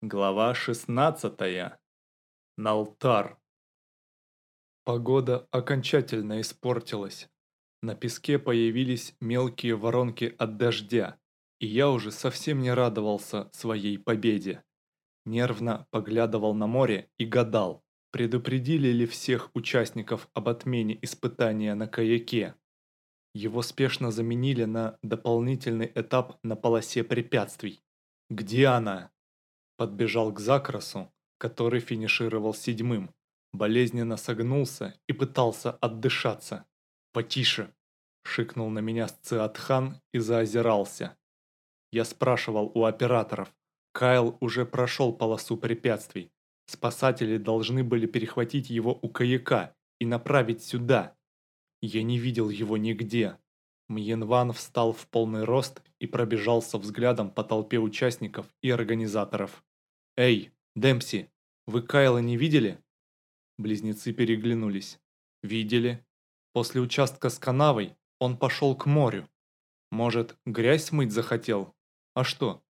Глава 16. Налтар. Погода окончательно испортилась. На песке появились мелкие воронки от дождя, и я уже совсем не радовался своей победе. Нервно поглядывал на море и гадал, предупредили ли всех участников об отмене испытания на каяке. Его спешно заменили на дополнительный этап на полосе препятствий. Где она? Подбежал к Закрасу, который финишировал седьмым, болезненно согнулся и пытался отдышаться. «Потише!» – шикнул на меня Сциатхан и заозирался. Я спрашивал у операторов. Кайл уже прошел полосу препятствий. Спасатели должны были перехватить его у каяка и направить сюда. Я не видел его нигде. Мьенван встал в полный рост и пробежался взглядом по толпе участников и организаторов. «Эй, Демпси, вы Кайла не видели?» Близнецы переглянулись. «Видели. После участка с канавой он пошел к морю. Может, грязь смыть захотел? А что?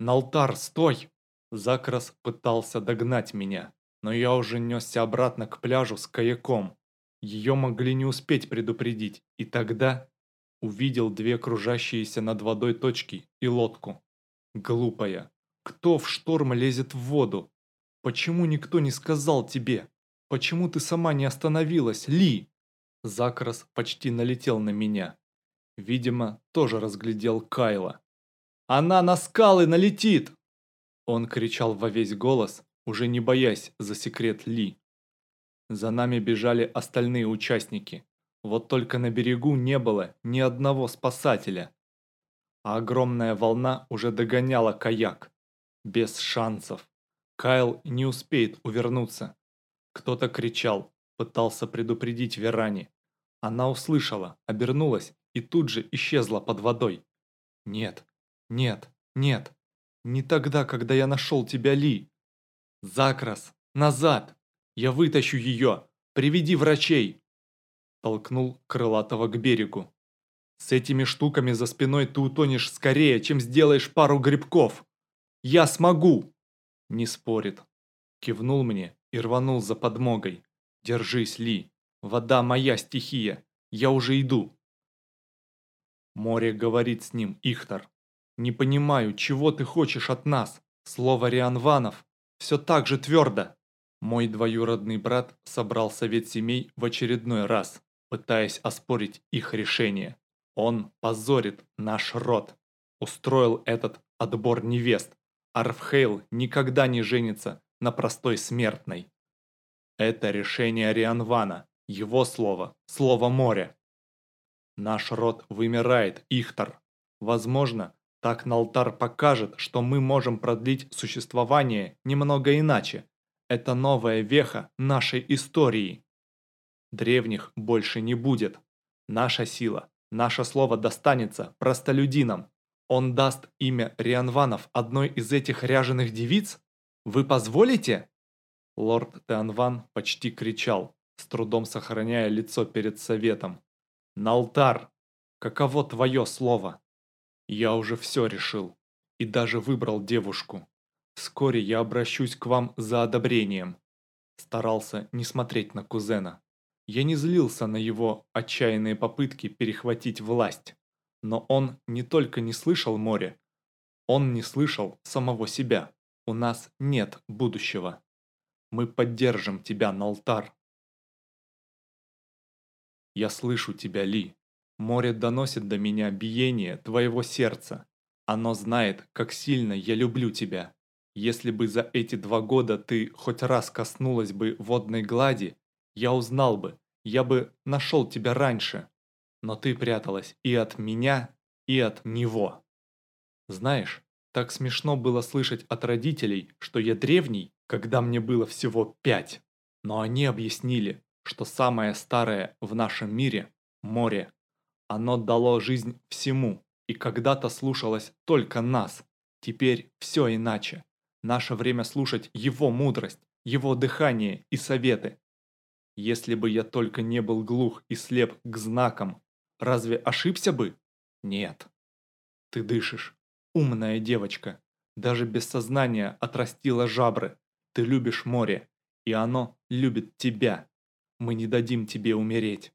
Налтар, стой!» Закрас пытался догнать меня, но я уже несся обратно к пляжу с каяком. Ее могли не успеть предупредить, и тогда увидел две кружащиеся над водой точки и лодку. Глупая, кто в шторм лезет в воду? Почему никто не сказал тебе? Почему ты сама не остановилась, Ли? Закрас почти налетел на меня. Видимо, тоже разглядел Кайла. «Она на скалы налетит!» Он кричал во весь голос, уже не боясь за секрет Ли. За нами бежали остальные участники. Вот только на берегу не было ни одного спасателя. А огромная волна уже догоняла каяк. Без шансов. Кайл не успеет увернуться. Кто-то кричал, пытался предупредить Верани. Она услышала, обернулась и тут же исчезла под водой. Нет, нет, нет. Не тогда, когда я нашел тебя, Ли. Закрас, назад. Я вытащу ее. Приведи врачей. Толкнул крылатого к берегу. С этими штуками за спиной ты утонешь скорее, чем сделаешь пару грибков. Я смогу!» Не спорит. Кивнул мне и рванул за подмогой. «Держись, Ли. Вода моя стихия. Я уже иду». Море говорит с ним, Ихтар. «Не понимаю, чего ты хочешь от нас?» Слово Рианванов все так же твердо. Мой двоюродный брат собрал совет семей в очередной раз, пытаясь оспорить их решение. Он позорит наш род. Устроил этот отбор невест, Арфхейл никогда не женится на простой смертной. Это решение Рианвана, его слово, слово моря. Наш род вымирает, Ихтар. Возможно, так Налтар покажет, что мы можем продлить существование немного иначе. Это новая веха нашей истории. Древних больше не будет. Наша сила, наше слово достанется простолюдинам, он даст имя Рианванов одной из этих ряженых девиц? Вы позволите?» Лорд Теанван почти кричал, с трудом сохраняя лицо перед советом. «Налтар, каково твое слово?» «Я уже все решил, и даже выбрал девушку. Вскоре я обращусь к вам за одобрением». Старался не смотреть на кузена. Я не злился на его отчаянные попытки перехватить власть. Но он не только не слышал море, он не слышал самого себя. У нас нет будущего. Мы поддержим тебя, Налтар. Я слышу тебя, Ли. Море доносит до меня биение твоего сердца. Оно знает, как сильно я люблю тебя. Если бы за эти два года ты хоть раз коснулась бы водной глади, я узнал бы, я бы нашел тебя раньше но ты пряталась и от меня, и от него. Знаешь, так смешно было слышать от родителей, что я древний, когда мне было всего пять. Но они объяснили, что самое старое в нашем мире – море. Оно дало жизнь всему, и когда-то слушалось только нас. Теперь все иначе. Наше время слушать его мудрость, его дыхание и советы. Если бы я только не был глух и слеп к знакам, Разве ошибся бы? Нет. Ты дышишь. Умная девочка. даже без сознания отрастила жабры. Ты любишь море, и оно любит тебя. Мы не дадим тебе умереть.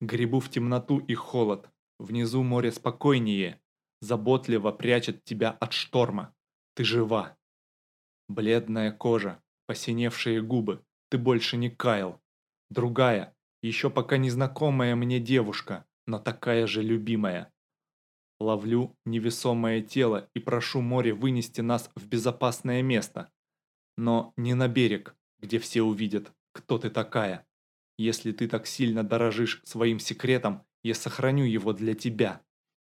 Грибу в темноту и холод. Внизу море спокойнее, заботливо прячет тебя от шторма. Ты жива. Бледная кожа, посиневшие губы. Ты больше не Кайл. Другая, еще пока незнакомая мне девушка, но такая же любимая. Ловлю невесомое тело и прошу море вынести нас в безопасное место. Но не на берег, где все увидят, кто ты такая. Если ты так сильно дорожишь своим секретом, я сохраню его для тебя.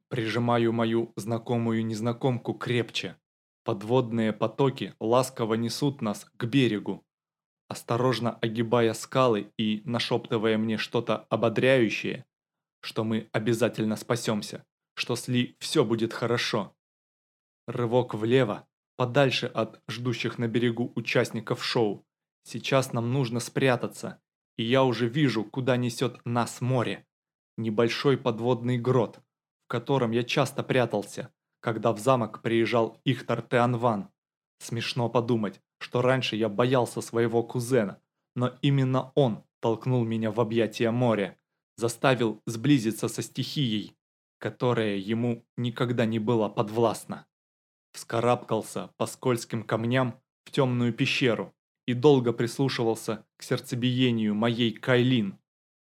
Прижимаю мою знакомую незнакомку крепче. Подводные потоки ласково несут нас к берегу. Осторожно огибая скалы и нашептывая мне что-то ободряющее, что мы обязательно спасемся, что с Ли все будет хорошо. Рывок влево, подальше от ждущих на берегу участников шоу. Сейчас нам нужно спрятаться, и я уже вижу, куда несет нас море. Небольшой подводный грот, в котором я часто прятался, когда в замок приезжал Ихтар Теанван. Смешно подумать, что раньше я боялся своего кузена, но именно он толкнул меня в объятия моря, заставил сблизиться со стихией, которая ему никогда не была подвластна. Вскарабкался по скользким камням в темную пещеру и долго прислушивался к сердцебиению моей Кайлин.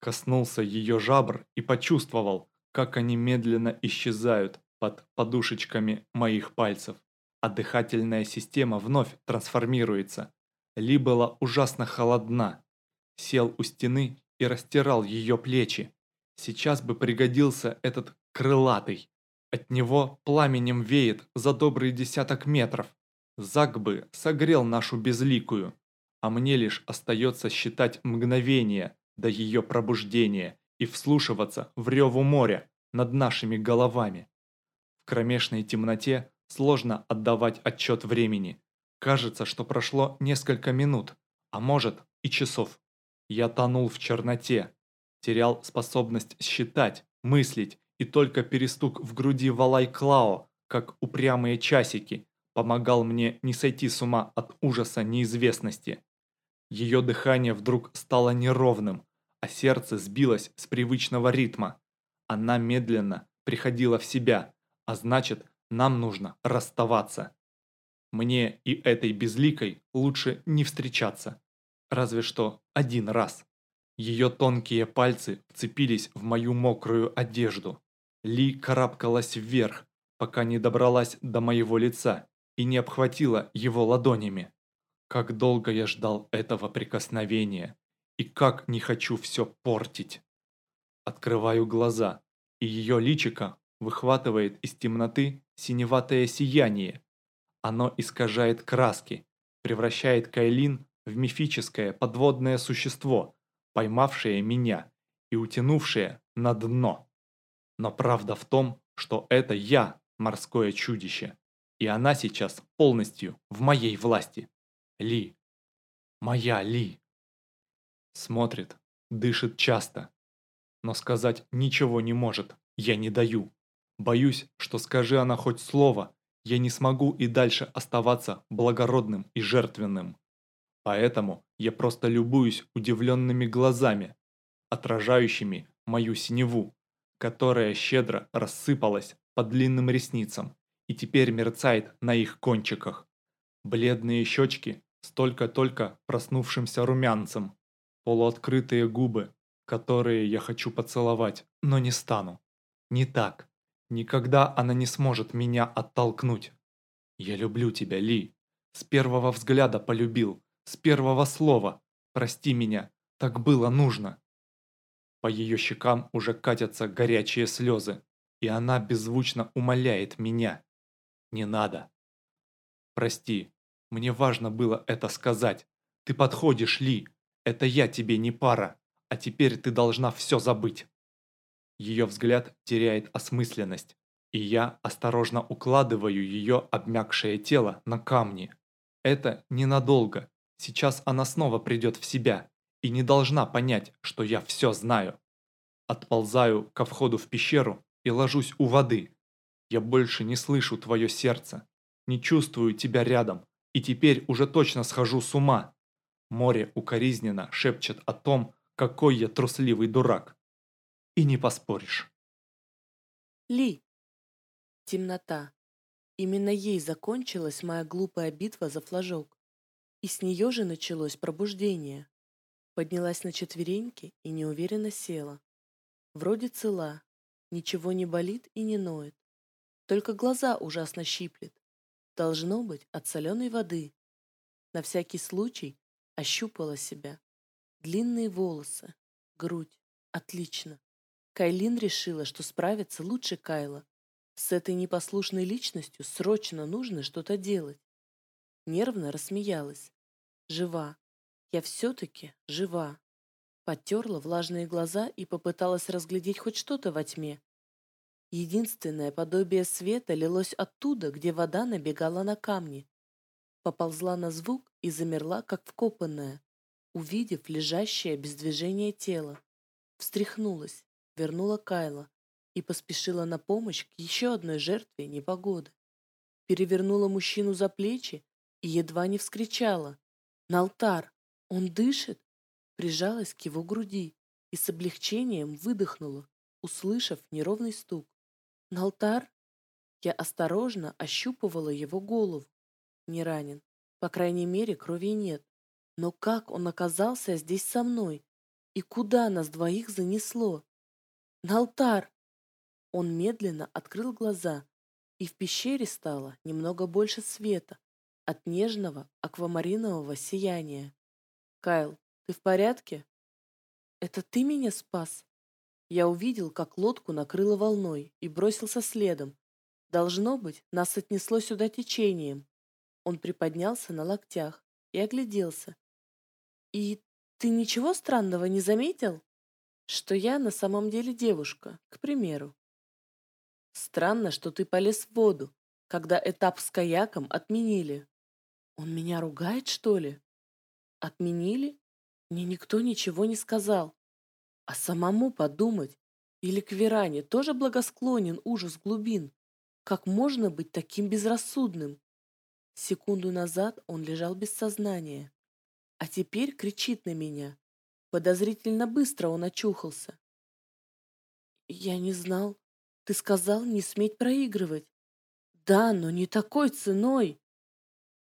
Коснулся ее жабр и почувствовал, как они медленно исчезают под подушечками моих пальцев, а дыхательная система вновь трансформируется. Ли была ужасно холодна. Сел у стены и растирал ее плечи. Сейчас бы пригодился этот крылатый. От него пламенем веет за добрый десяток метров. Зак бы согрел нашу безликую, а мне лишь остается считать мгновение до ее пробуждения и вслушиваться в реву моря над нашими головами. В кромешной темноте сложно отдавать отчет времени. Кажется, что прошло несколько минут, а может и часов. Я тонул в черноте, терял способность считать, мыслить, и только перестук в груди Валай Клао, как упрямые часики, помогал мне не сойти с ума от ужаса неизвестности. Ее дыхание вдруг стало неровным, а сердце сбилось с привычного ритма. Она медленно приходила в себя, а значит, нам нужно расставаться. Мне и этой безликой лучше не встречаться. Разве что один раз. Ее тонкие пальцы вцепились в мою мокрую одежду. Ли карабкалась вверх, пока не добралась до моего лица и не обхватила его ладонями. Как долго я ждал этого прикосновения, и как не хочу все портить. Открываю глаза, и ее личико выхватывает из темноты синеватое сияние. Оно искажает краски, превращает Кайлин в мифическое подводное существо, поймавшее меня и утянувшее на дно. Но правда в том, что это я, морское чудище, и она сейчас полностью в моей власти. Ли. Моя Ли. Смотрит, дышит часто, но сказать ничего не может, я не даю. Боюсь, что скажи она хоть слово, я не смогу и дальше оставаться благородным и жертвенным. Поэтому я просто любуюсь удивленными глазами, отражающими мою синеву, которая щедро рассыпалась по длинным ресницам и теперь мерцает на их кончиках. Бледные щечки с только-только проснувшимся румянцем, полуоткрытые губы, которые я хочу поцеловать, но не стану. Не так. Никогда она не сможет меня оттолкнуть. Я люблю тебя, Ли. С первого взгляда полюбил, с первого слова. Прости меня, так было нужно. По ее щекам уже катятся горячие слезы, и она беззвучно умоляет меня. Не надо. Прости, мне важно было это сказать. Ты подходишь, Ли. Это я тебе не пара, а теперь ты должна все забыть. Ее взгляд теряет осмысленность, и я осторожно укладываю ее обмякшее тело на камни. Это ненадолго. Сейчас она снова придет в себя и не должна понять, что я все знаю. Отползаю ко входу в пещеру и ложусь у воды. Я больше не слышу твое сердце. не чувствую тебя рядом, и теперь уже точно схожу с ума. Море укоризненно шепчет о том, какой я трусливый дурак. И не поспоришь. Ли. Темнота. Именно ей закончилась моя глупая битва за флажок. И с нее же началось пробуждение. Поднялась на четвереньки и неуверенно села. Вроде цела, ничего не болит и не ноет. Только глаза ужасно щиплет. Должно быть от соленой воды. На всякий случай ощупала себя. Длинные волосы, грудь. Отлично. Кайлин решила, что справится лучше Кайла. С этой непослушной личностью срочно нужно что-то делать. Нервно рассмеялась. Жива. Я все-таки жива. Потерла влажные глаза и попыталась разглядеть хоть что-то во тьме. Единственное подобие света лилось оттуда, где вода набегала на камни. Поползла на звук и замерла, как вкопанная, увидев лежащее без движения тело. Встряхнулась, вернула Кайла и поспешила на помощь к еще одной жертве непогоды. Перевернула мужчину за плечи и едва не вскричала. «На! Он дышит!» Прижалась к его груди и с облегчением выдохнула, услышав неровный стук. На я осторожно ощупывала его голову. Не ранен. По крайней мере, крови нет. Но как он оказался здесь со мной? И куда нас двоих занесло? На алтар! Он медленно открыл глаза, и в пещере стало немного больше света от нежного аквамаринового сияния. «Кайл, ты в порядке?» «Это ты меня спас?» Я увидел, как лодку накрыло волной и бросился следом. Должно быть, нас отнесло сюда течением. Он приподнялся на локтях и огляделся. «И ты ничего странного не заметил?» «Что я на самом деле девушка, к примеру». «Странно, что ты полез в воду, когда этап с каяком отменили». «Он меня ругает, что ли?» «Отменили? Мне никто ничего не сказал. А самому подумать, или к Веране тоже благосклонен ужас глубин? Как можно быть таким безрассудным? Секунду назад он лежал без сознания, а теперь кричит на меня. Подозрительно быстро он очухался. Я не знал. Ты сказал не сметь проигрывать. Да, но не такой ценой.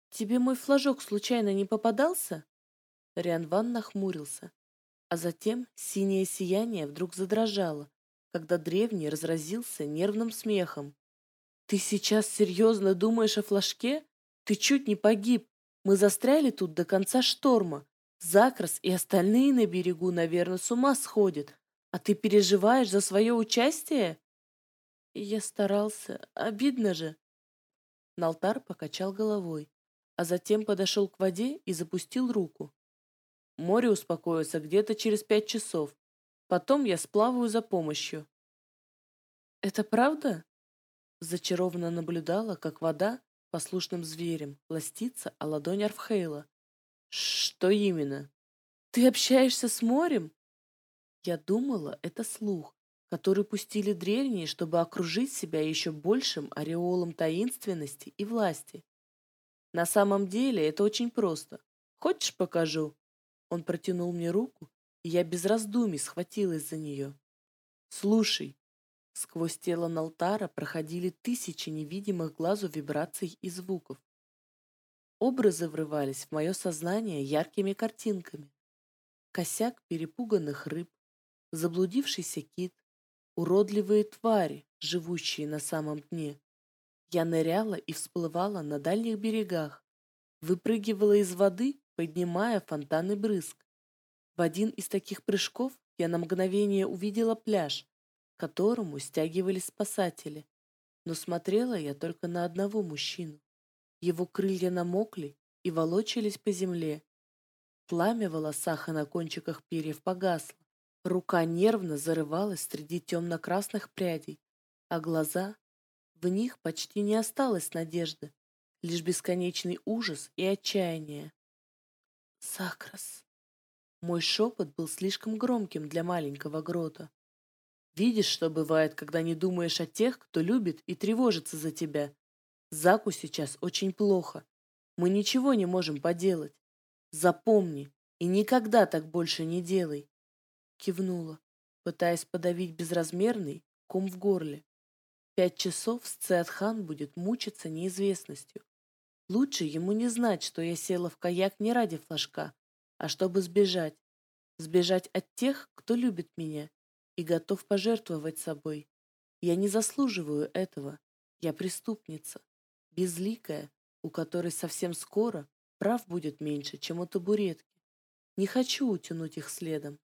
Тебе мой флажок случайно не попадался? Риан Ван нахмурился. А затем синее сияние вдруг задрожало, когда древний разразился нервным смехом. «Ты сейчас серьезно думаешь о флажке? Ты чуть не погиб. Мы застряли тут до конца шторма. Закрас и остальные на берегу, наверное, с ума сходят. А ты переживаешь за свое участие?» Я старался. Обидно же. Налтар покачал головой, а затем подошел к воде и запустил руку. Море успокоится где-то через пять часов. Потом я сплаваю за помощью. Это правда? Зачарованно наблюдала, как вода послушным зверем ластится о ладонь Арфхейла. Что именно? Ты общаешься с морем? Я думала, это слух, который пустили древние, чтобы окружить себя еще большим ореолом таинственности и власти. На самом деле это очень просто. Хочешь, покажу? Он протянул мне руку, и я без раздумий схватилась за нее. «Слушай!» Сквозь тело Налтара проходили тысячи невидимых глазу вибраций и звуков. Образы врывались в мое сознание яркими картинками. Косяк перепуганных рыб, заблудившийся кит, уродливые твари, живущие на самом дне. Я ныряла и всплывала на дальних берегах, выпрыгивала из воды поднимая фонтаны брызг. В один из таких прыжков я на мгновение увидела пляж, к которому стягивались спасатели. Но смотрела я только на одного мужчину. Его крылья намокли и волочились по земле. Пламя в волосах и на кончиках перьев погасло. Рука нервно зарывалась среди темно-красных прядей, а глаза... В них почти не осталось надежды, лишь бесконечный ужас и отчаяние. Сакрас. Мой шепот был слишком громким для маленького грота. Видишь, что бывает, когда не думаешь о тех, кто любит и тревожится за тебя. Заку сейчас очень плохо. Мы ничего не можем поделать. Запомни, и никогда так больше не делай. Кивнула, пытаясь подавить безразмерный ком в горле. Пять часов Сцеатхан будет мучиться неизвестностью. Лучше ему не знать, что я села в каяк не ради флажка, а чтобы сбежать. Сбежать от тех, кто любит меня и готов пожертвовать собой. Я не заслуживаю этого. Я преступница, безликая, у которой совсем скоро прав будет меньше, чем у табуретки. Не хочу утянуть их следом.